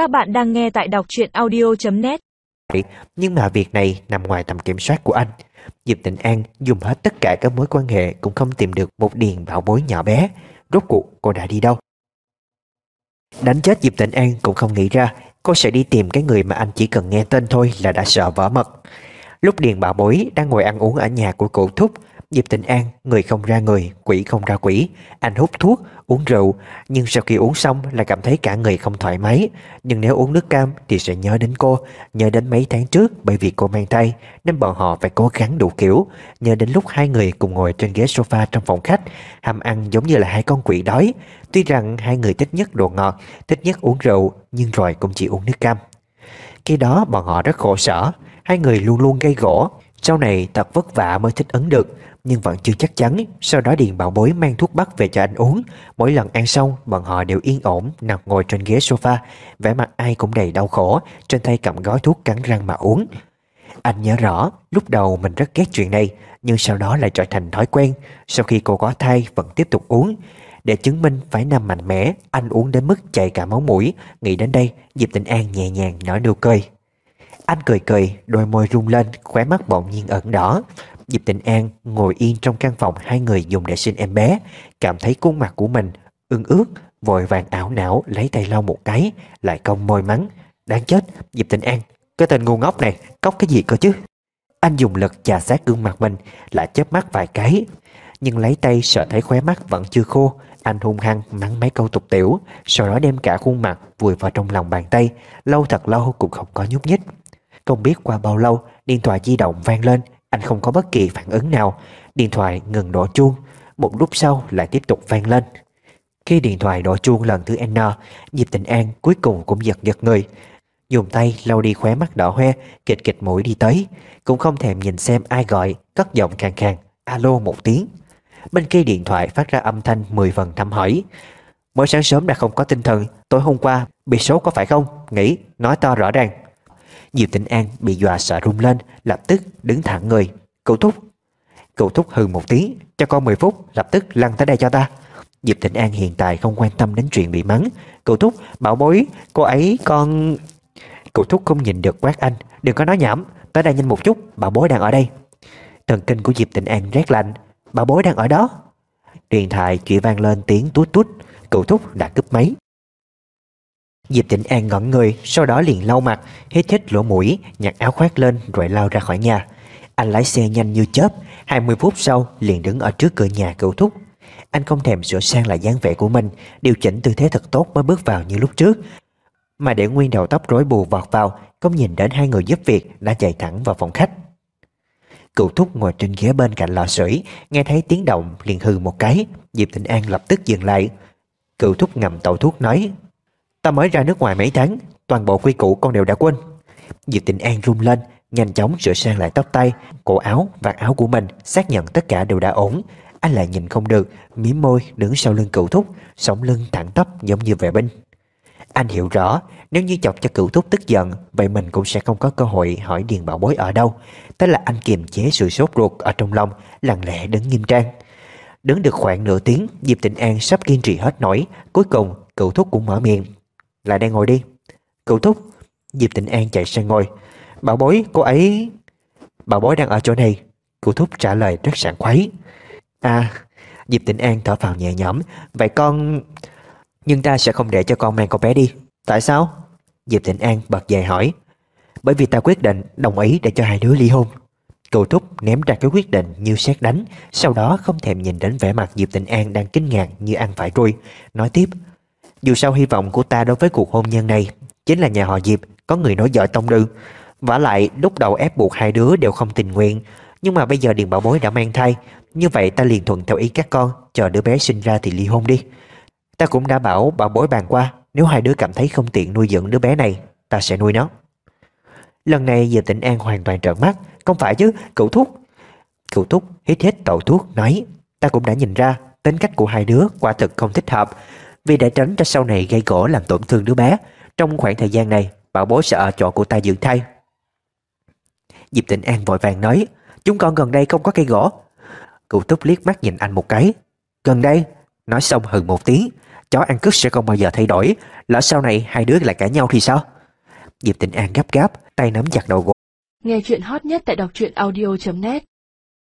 Các bạn đang nghe tại đọc truyện audio.net Nhưng mà việc này nằm ngoài tầm kiểm soát của anh. Diệp Tịnh An dùng hết tất cả các mối quan hệ Cũng không tìm được một điền bảo bối nhỏ bé. Rốt cuộc cô đã đi đâu? Đánh chết Diệp Tịnh An cũng không nghĩ ra. Cô sẽ đi tìm cái người mà anh chỉ cần nghe tên thôi là đã sợ vỡ mật. Lúc Điền Bảo Bối đang ngồi ăn uống ở nhà của cụ Thúc Diệp Tịnh An, người không ra người, quỷ không ra quỷ. Anh hút thuốc, uống rượu Nhưng sau khi uống xong là cảm thấy cả người không thoải mái. Nhưng nếu uống nước cam thì sẽ nhớ đến cô Nhớ đến mấy tháng trước bởi vì cô mang thai Nên bọn họ phải cố gắng đủ kiểu. Nhớ đến lúc hai người cùng ngồi trên ghế sofa trong phòng khách hàm ăn giống như là hai con quỷ đói. Tuy rằng hai người thích nhất đồ ngọt Thích nhất uống rượu Nhưng rồi cũng chỉ uống nước cam. Khi đó bọn họ rất khổ sở Hai người luôn luôn gây gỗ. Sau này, thật vất vả mới thích ứng được, Nhưng vẫn chưa chắc chắn Sau đó Điền bảo bối mang thuốc bắc về cho anh uống. Mỗi lần ăn xong, Bọn họ đều yên ổn, Nằm ngồi trên ghế sofa. Vẻ mặt ai cũng đầy đau khổ, Trên tay cầm gói thuốc cắn răng mà uống. Anh nhớ rõ, Lúc đầu mình rất ghét chuyện này, Nhưng sau đó lại trở thành thói quen. Sau khi cô có thai, vẫn tiếp tục uống. Để chứng minh phải nằm mạnh mẽ, Anh uống đến mức chảy cả máu mũi. Nghĩ đến đây, Diệp Tịnh An nhẹ nhàng nở nụ cười anh cười cười, đôi môi rung lên, khóe mắt bỗng nhiên ẩn đỏ. Diệp Tịnh An ngồi yên trong căn phòng hai người dùng để sinh em bé, cảm thấy khuôn mặt của mình ưng ướt, vội vàng ảo não lấy tay lau một cái, lại cong môi mắng. Đáng chết, Diệp Tịnh An, cái tên ngu ngốc này, cóc cái gì cơ chứ? Anh dùng lực chà sát gương mặt mình, lại chớp mắt vài cái. Nhưng lấy tay sợ thấy khóe mắt vẫn chưa khô, anh hung hăng mắng mấy câu tục tiểu, sau đó đem cả khuôn mặt vùi vào trong lòng bàn tay, lâu thật lâu cũng không có nhúc nhích. Không biết qua bao lâu, Điện thoại di động vang lên, Anh không có bất kỳ phản ứng nào. Điện thoại ngừng đổ chuông, Một lúc sau lại tiếp tục vang lên. Khi điện thoại đổ chuông lần thứ N Diệp Tịnh An cuối cùng cũng giật giật người. Dùng tay lau đi khóe mắt đỏ hoe, Kịch kịch mũi đi tới, Cũng không thèm nhìn xem ai gọi, Cất giọng khàn khàn, Alo một tiếng. Bên kia điện thoại phát ra âm thanh 10 phần thăm hỏi Mới sáng sớm đã không có tinh thần, Tối hôm qua bị sốt có phải không? Nghĩ, nói to rõ ràng. Diệp Tịnh An bị dọa sợ run lên, Lập tức đứng thẳng người. Cậu Thúc. Cậu Thúc hừ một tiếng, Cho con 10 phút, Lập tức lăn tới đây cho ta. Diệp Tịnh An hiện tại không quan tâm đến chuyện bị mắng. Cậu Thúc, bảo bối, Cô ấy con Cậu Thúc không nhìn được quát anh. Đừng có nói nhảm, Tới đây nhanh một chút, Bảo bối đang ở đây. Thần kinh của Diệp Tịnh An rét lạnh. Bảo bối đang ở đó. Điện thoại chỉ vang lên tiếng tút tút. Cậu Thúc đã cướp máy. Diệp Tịnh An ngẩn người, Sau đó liền lau mặt, Hít hít lỗ mũi, Nhặt áo khoác lên Rồi lao ra khỏi nhà. Anh lái xe nhanh như chớp 20 phút sau liền đứng ở trước cửa nhà cựu thúc. Anh không thèm sửa sang lại dáng vẻ của mình, Điều chỉnh tư thế thật tốt mới bước vào như lúc trước. Mà để nguyên đầu tóc rối bù vọt vào, Không nhìn đến hai người giúp việc, Đã chạy thẳng vào phòng khách. Cựu thúc ngồi trên ghế bên cạnh lò sưởi, Nghe thấy tiếng động liền hừ một cái. Diệp Tịnh An lập tức dừng lại. Cựu thúc ngầm tẩu thuốc nói Ta mới ra nước ngoài mấy tháng Toàn bộ quy củ con đều đã quên. Diệp Tịnh An run lên Nhanh chóng sửa sang lại tóc tay Cổ áo, vạt áo của mình Xác nhận tất cả đều đã ổn. Anh lại nhìn không được Miếm môi đứng sau lưng cựu thúc Sống lưng thẳng tắp giống như vệ binh. Anh hiểu rõ Nếu như chọc cho cựu thúc tức giận Vậy mình cũng sẽ không có cơ hội hỏi Điền Bảo Bối ở đâu. Thế là anh kiềm chế sự sốt ruột ở trong lòng Lặng lẽ đứng nghiêm trang. Đứng được khoảng nửa tiếng Diệp Tịnh An sắp kiên trì hết nổi Cuối cùng cựu thúc cũng mở miệng lại đây ngồi đi. Cậu Thúc, Diệp Tịnh An chạy sang ngồi. Bảo bối, cô ấy Bảo bối đang ở chỗ này. Cậu Thúc trả lời rất sảng khoái. À Diệp Tịnh An thở phào nhẹ nhõm. Vậy con Nhưng ta sẽ không để cho con mang con bé đi. Tại sao? Diệp Tịnh An bật dậy hỏi. Bởi vì ta quyết định đồng ý để cho hai đứa ly hôn. Cựu Thúc ném ra cái quyết định như xét đánh, Sau đó không thèm nhìn đến vẻ mặt Diệp Tịnh An đang kinh ngạc như ăn phải ruồi Nói tiếp dù sao hy vọng của ta đối với cuộc hôn nhân này Chính là nhà họ Diệp Có người nói giỏi tông đư vả lại, lúc đầu ép buộc hai đứa đều không tình nguyện, Nhưng mà bây giờ Điền Bảo Bối đã mang thai, Như vậy ta liền thuận theo ý các con, Chờ đứa bé sinh ra thì ly hôn đi. Ta cũng đã bảo Bảo Bối bàn qua, Nếu hai đứa cảm thấy không tiện nuôi dưỡng đứa bé này, Ta sẽ nuôi nó. Lần này giờ tỉnh An hoàn toàn trợn mắt, Không phải chứ cậu thúc. Cậu thúc hít hít tẩu thuốc, nói, Ta cũng đã nhìn ra, tính cách của hai đứa quả thực không thích hợp vì để tránh cho sau này gây gỗ làm tổn thương đứa bé. Trong khoảng thời gian này, Bảo bố sợ chỗ của ta dưỡng thai. Diệp Tịnh An vội vàng nói, Chúng con gần đây không có cây gỗ. Cụ túc liếc mắt nhìn anh một cái. Gần đây? Nói xong hừ một tiếng. Chó ăn cứt sẽ không bao giờ thay đổi. Lỡ sau này hai đứa lại cãi nhau thì sao? Diệp Tịnh An gấp gáp, Tay nắm chặt đầu gỗ. Nghe chuyện hot nhất tại đọc truyện audio.net